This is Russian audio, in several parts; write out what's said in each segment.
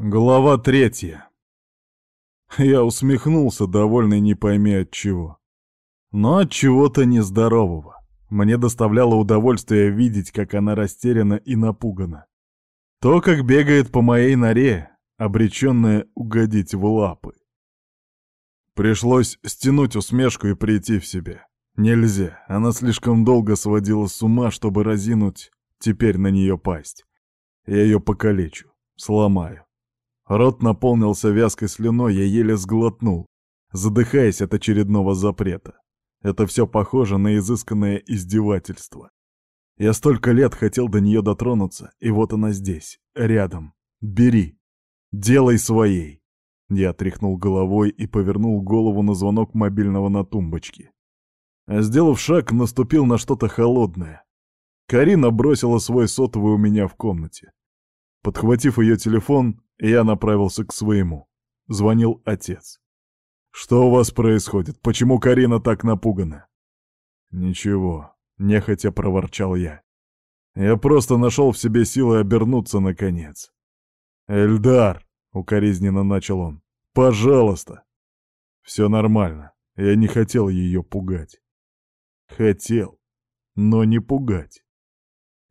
Глава третья. Я усмехнулся, довольный не пойми от чего. Но от чего-то нездорового. Мне доставляло удовольствие видеть, как она растеряна и напугана. То, как бегает по моей норе, обреченная угодить в лапы. Пришлось стянуть усмешку и прийти в себя. Нельзя, она слишком долго сводила с ума, чтобы разинуть теперь на нее пасть. Я ее покалечу, сломаю. Рот наполнился вязкой слюной, я еле сглотнул, задыхаясь от очередного запрета. Это все похоже на изысканное издевательство. Я столько лет хотел до нее дотронуться, и вот она здесь, рядом. Бери. Делай своей. Я тряхнул головой и повернул голову на звонок мобильного на тумбочке. Сделав шаг, наступил на что-то холодное. Карина бросила свой сотовый у меня в комнате. Подхватив ее телефон, я направился к своему. Звонил отец. «Что у вас происходит? Почему Карина так напугана?» «Ничего», — нехотя проворчал я. «Я просто нашел в себе силы обернуться наконец». «Эльдар!» — укоризненно начал он. «Пожалуйста!» «Все нормально. Я не хотел ее пугать». «Хотел, но не пугать».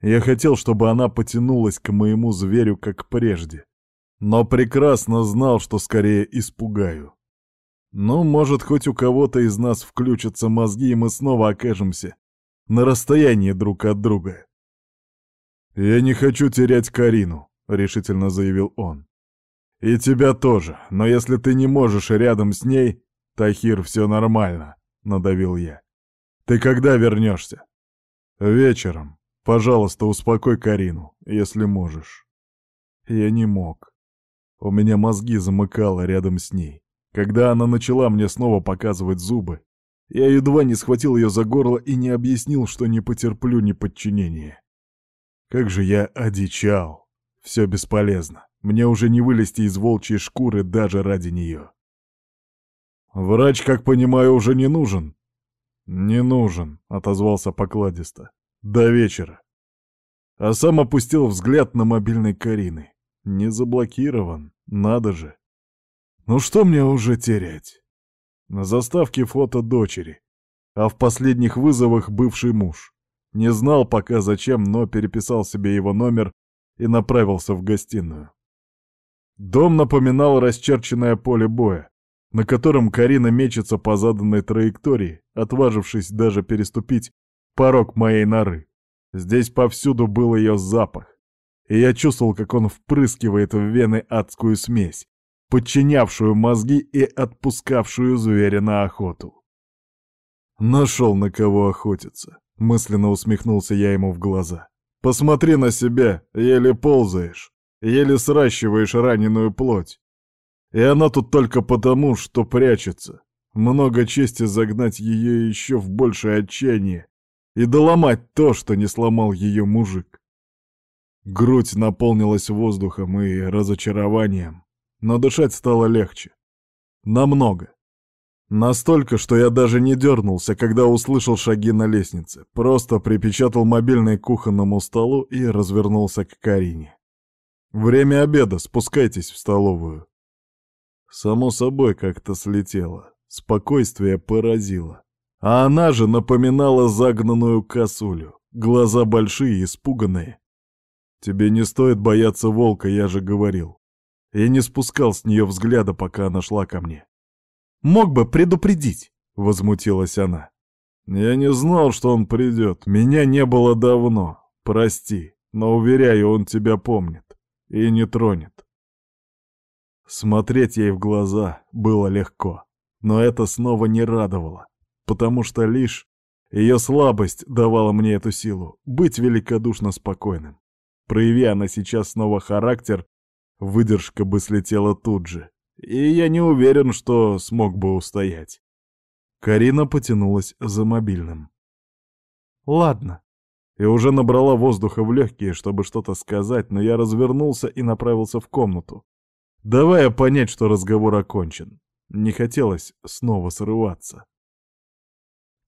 Я хотел, чтобы она потянулась к моему зверю, как прежде но прекрасно знал, что скорее испугаю. Ну, может, хоть у кого-то из нас включатся мозги, и мы снова окажемся на расстоянии друг от друга. «Я не хочу терять Карину», — решительно заявил он. «И тебя тоже, но если ты не можешь рядом с ней, Тахир, все нормально», — надавил я. «Ты когда вернешься?» «Вечером. Пожалуйста, успокой Карину, если можешь». Я не мог. У меня мозги замыкало рядом с ней. Когда она начала мне снова показывать зубы, я едва не схватил ее за горло и не объяснил, что не потерплю неподчинения. Как же я одичал. Все бесполезно. Мне уже не вылезти из волчьей шкуры даже ради нее. «Врач, как понимаю, уже не нужен?» «Не нужен», — отозвался покладисто. «До вечера». А сам опустил взгляд на мобильной Карины. Не заблокирован, надо же. Ну что мне уже терять? На заставке фото дочери, а в последних вызовах бывший муж. Не знал пока зачем, но переписал себе его номер и направился в гостиную. Дом напоминал расчерченное поле боя, на котором Карина мечется по заданной траектории, отважившись даже переступить порог моей норы. Здесь повсюду был ее запах, и я чувствовал, как он впрыскивает в вены адскую смесь, подчинявшую мозги и отпускавшую зверя на охоту. «Нашел на кого охотиться», — мысленно усмехнулся я ему в глаза. «Посмотри на себя, еле ползаешь, еле сращиваешь раненую плоть. И она тут только потому, что прячется. Много чести загнать ее еще в большее отчаяние и доломать то, что не сломал ее мужик. Грудь наполнилась воздухом и разочарованием, но дышать стало легче. Намного. Настолько, что я даже не дернулся, когда услышал шаги на лестнице, просто припечатал мобильный к кухонному столу и развернулся к Карине. «Время обеда, спускайтесь в столовую». Само собой как-то слетело, спокойствие поразило. А она же напоминала загнанную косулю, глаза большие, испуганные, Тебе не стоит бояться волка, я же говорил. Я не спускал с нее взгляда, пока она шла ко мне. Мог бы предупредить, возмутилась она. Я не знал, что он придет. Меня не было давно. Прости, но, уверяю, он тебя помнит и не тронет. Смотреть ей в глаза было легко, но это снова не радовало, потому что лишь ее слабость давала мне эту силу — быть великодушно спокойным. Прояви она сейчас снова характер, выдержка бы слетела тут же. И я не уверен, что смог бы устоять. Карина потянулась за мобильным. «Ладно». И уже набрала воздуха в легкие, чтобы что-то сказать, но я развернулся и направился в комнату, давая понять, что разговор окончен. Не хотелось снова срываться.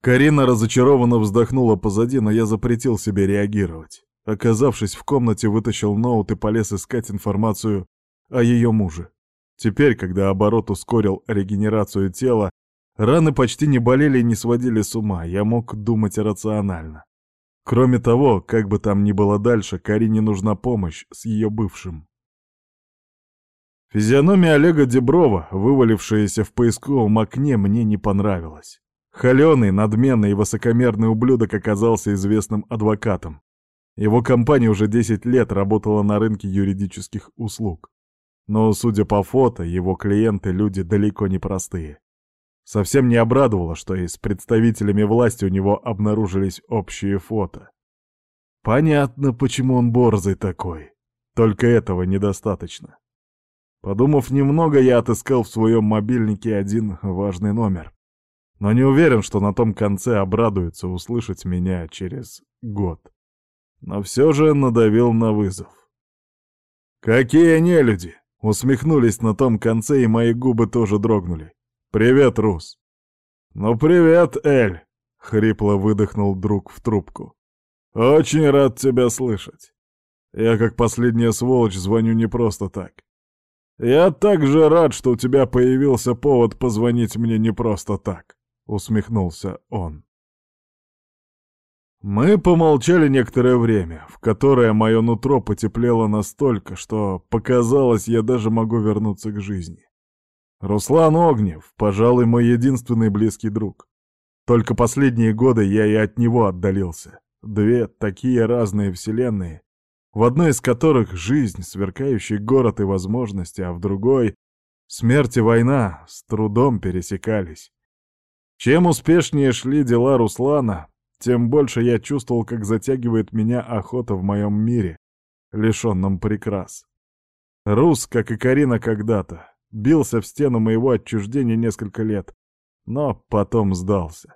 Карина разочарованно вздохнула позади, но я запретил себе реагировать. Оказавшись в комнате, вытащил ноут и полез искать информацию о ее муже. Теперь, когда оборот ускорил регенерацию тела, раны почти не болели и не сводили с ума, я мог думать рационально. Кроме того, как бы там ни было дальше, Карине нужна помощь с ее бывшим. Физиономия Олега Деброва, вывалившаяся в поисковом окне, мне не понравилась. Холеный, надменный и высокомерный ублюдок оказался известным адвокатом. Его компания уже 10 лет работала на рынке юридических услуг. Но, судя по фото, его клиенты — люди далеко не простые. Совсем не обрадовало, что и с представителями власти у него обнаружились общие фото. Понятно, почему он борзый такой. Только этого недостаточно. Подумав немного, я отыскал в своем мобильнике один важный номер. Но не уверен, что на том конце обрадуется услышать меня через год. Но все же надавил на вызов. «Какие нелюди!» Усмехнулись на том конце, и мои губы тоже дрогнули. «Привет, Рус!» «Ну, привет, Эль!» — хрипло выдохнул друг в трубку. «Очень рад тебя слышать. Я, как последняя сволочь, звоню не просто так. Я также рад, что у тебя появился повод позвонить мне не просто так», — усмехнулся он. Мы помолчали некоторое время, в которое мое нутро потеплело настолько, что показалось, я даже могу вернуться к жизни. Руслан Огнев, пожалуй, мой единственный близкий друг. Только последние годы я и от него отдалился. Две такие разные вселенные, в одной из которых жизнь, сверкающий город и возможности, а в другой — смерть и война, с трудом пересекались. Чем успешнее шли дела Руслана, тем больше я чувствовал, как затягивает меня охота в моем мире, лишенном прикрас. Рус, как и Карина когда-то, бился в стену моего отчуждения несколько лет, но потом сдался.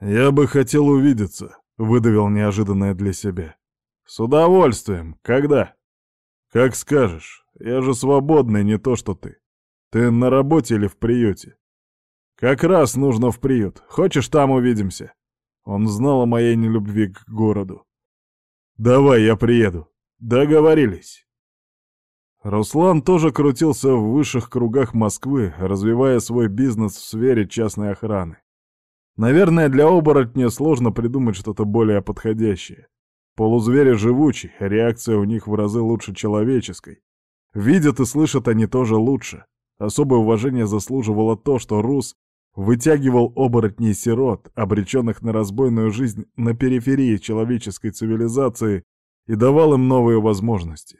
«Я бы хотел увидеться», — выдавил неожиданное для себя. «С удовольствием. Когда?» «Как скажешь. Я же свободный, не то что ты. Ты на работе или в приюте?» «Как раз нужно в приют. Хочешь, там увидимся?» Он знал о моей нелюбви к городу. «Давай, я приеду. Договорились». Руслан тоже крутился в высших кругах Москвы, развивая свой бизнес в сфере частной охраны. Наверное, для оборотня сложно придумать что-то более подходящее. Полузвери живучий, реакция у них в разы лучше человеческой. Видят и слышат они тоже лучше. Особое уважение заслуживало то, что Рус вытягивал оборотней сирот, обреченных на разбойную жизнь на периферии человеческой цивилизации, и давал им новые возможности.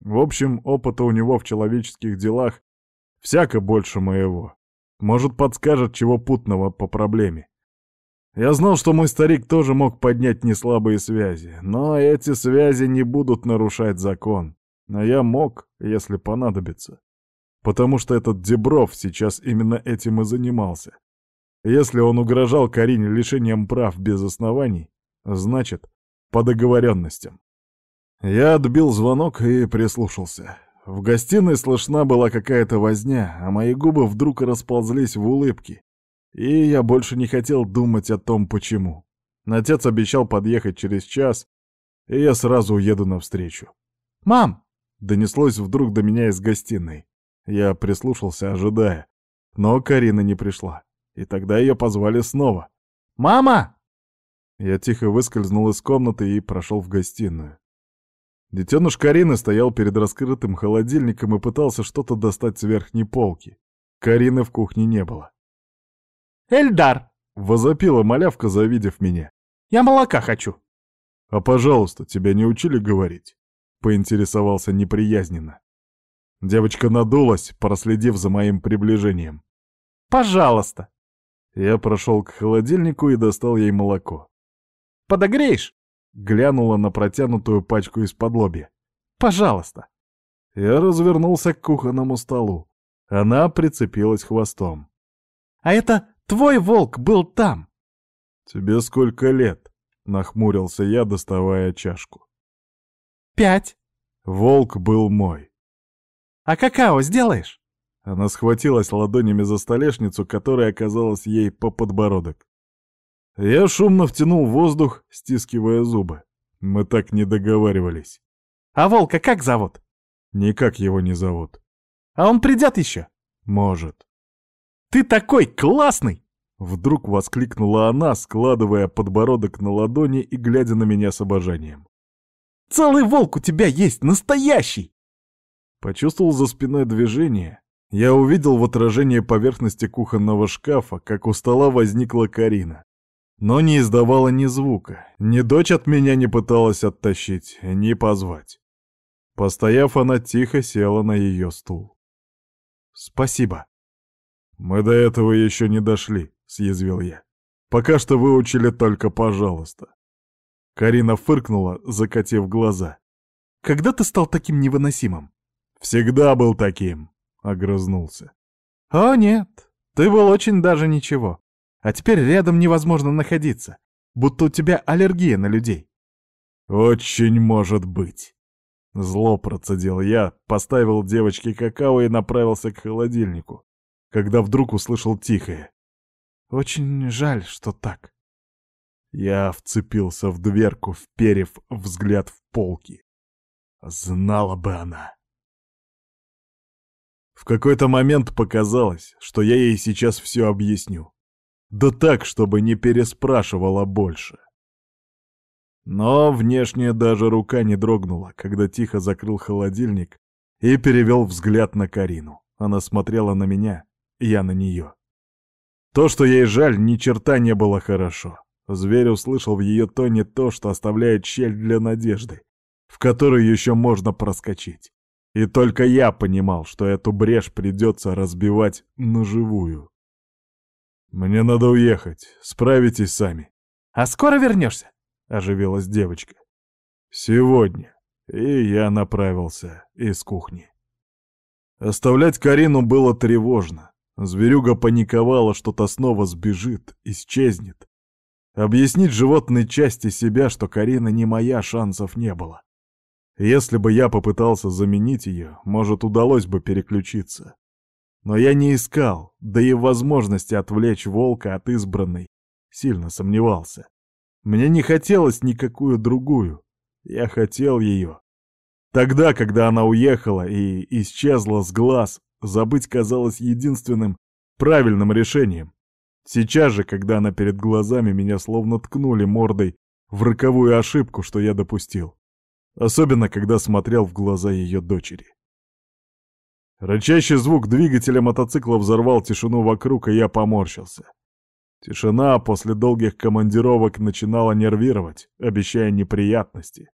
В общем, опыта у него в человеческих делах всяко больше моего. Может, подскажет чего путного по проблеме. Я знал, что мой старик тоже мог поднять неслабые связи, но эти связи не будут нарушать закон. А я мог, если понадобится. Потому что этот Дебров сейчас именно этим и занимался. Если он угрожал Карине лишением прав без оснований, значит, по договоренностям. Я отбил звонок и прислушался. В гостиной слышна была какая-то возня, а мои губы вдруг расползлись в улыбки. И я больше не хотел думать о том, почему. Отец обещал подъехать через час, и я сразу уеду навстречу. «Мам!» — донеслось вдруг до меня из гостиной. Я прислушался, ожидая. Но Карина не пришла. И тогда ее позвали снова. «Мама!» Я тихо выскользнул из комнаты и прошел в гостиную. Детеныш Карины стоял перед раскрытым холодильником и пытался что-то достать с верхней полки. Карины в кухне не было. «Эльдар!» — возопила малявка, завидев меня. «Я молока хочу!» «А пожалуйста, тебя не учили говорить?» — поинтересовался неприязненно. Девочка надулась, проследив за моим приближением. «Пожалуйста!» Я прошел к холодильнику и достал ей молоко. «Подогреешь?» — глянула на протянутую пачку из-под лобья. «Пожалуйста!» Я развернулся к кухонному столу. Она прицепилась хвостом. «А это твой волк был там!» «Тебе сколько лет?» — нахмурился я, доставая чашку. «Пять». Волк был мой. «А какао сделаешь?» Она схватилась ладонями за столешницу, которая оказалась ей по подбородок. Я шумно втянул воздух, стискивая зубы. Мы так не договаривались. «А волка как зовут?» Никак его не зовут. А он придет еще? Может. Ты такой классный! Вдруг воскликнула она, складывая подбородок на ладони и глядя на меня с обожанием. Целый волк у тебя есть, настоящий! Почувствовал за спиной движение. Я увидел в отражении поверхности кухонного шкафа, как у стола возникла Карина. Но не издавала ни звука, ни дочь от меня не пыталась оттащить, ни позвать. Постояв, она тихо села на ее стул. «Спасибо». «Мы до этого еще не дошли», — съязвил я. «Пока что выучили только «пожалуйста». Карина фыркнула, закатив глаза. «Когда ты стал таким невыносимым?» «Всегда был таким», — огрызнулся. «О, нет, ты был очень даже ничего. А теперь рядом невозможно находиться, будто у тебя аллергия на людей». «Очень может быть». Зло процедил я, поставил девочке какао и направился к холодильнику, когда вдруг услышал тихое. «Очень жаль, что так». Я вцепился в дверку, вперев взгляд в полки. Знала бы она. В какой-то момент показалось, что я ей сейчас все объясню. Да так, чтобы не переспрашивала больше. Но внешне даже рука не дрогнула, когда тихо закрыл холодильник и перевел взгляд на Карину. Она смотрела на меня, я на нее. То, что ей жаль, ни черта не было хорошо. Зверь услышал в ее тоне то, что оставляет щель для надежды, в которую еще можно проскочить. И только я понимал, что эту брешь придется разбивать на живую. «Мне надо уехать. Справитесь сами». «А скоро вернешься?» оживилась девочка. «Сегодня». И я направился из кухни. Оставлять Карину было тревожно. Зверюга паниковала, что то снова сбежит, исчезнет. Объяснить животной части себя, что Карина не моя, шансов не было. Если бы я попытался заменить ее, может, удалось бы переключиться. Но я не искал, да и возможности отвлечь волка от избранной сильно сомневался. Мне не хотелось никакую другую. Я хотел ее. Тогда, когда она уехала и исчезла с глаз, забыть казалось единственным правильным решением. Сейчас же, когда она перед глазами, меня словно ткнули мордой в роковую ошибку, что я допустил. Особенно, когда смотрел в глаза ее дочери. Рычащий звук двигателя мотоцикла взорвал тишину вокруг, и я поморщился. Тишина после долгих командировок начинала нервировать, обещая неприятности.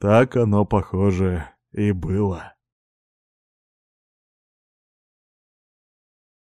Так оно, похоже, и было.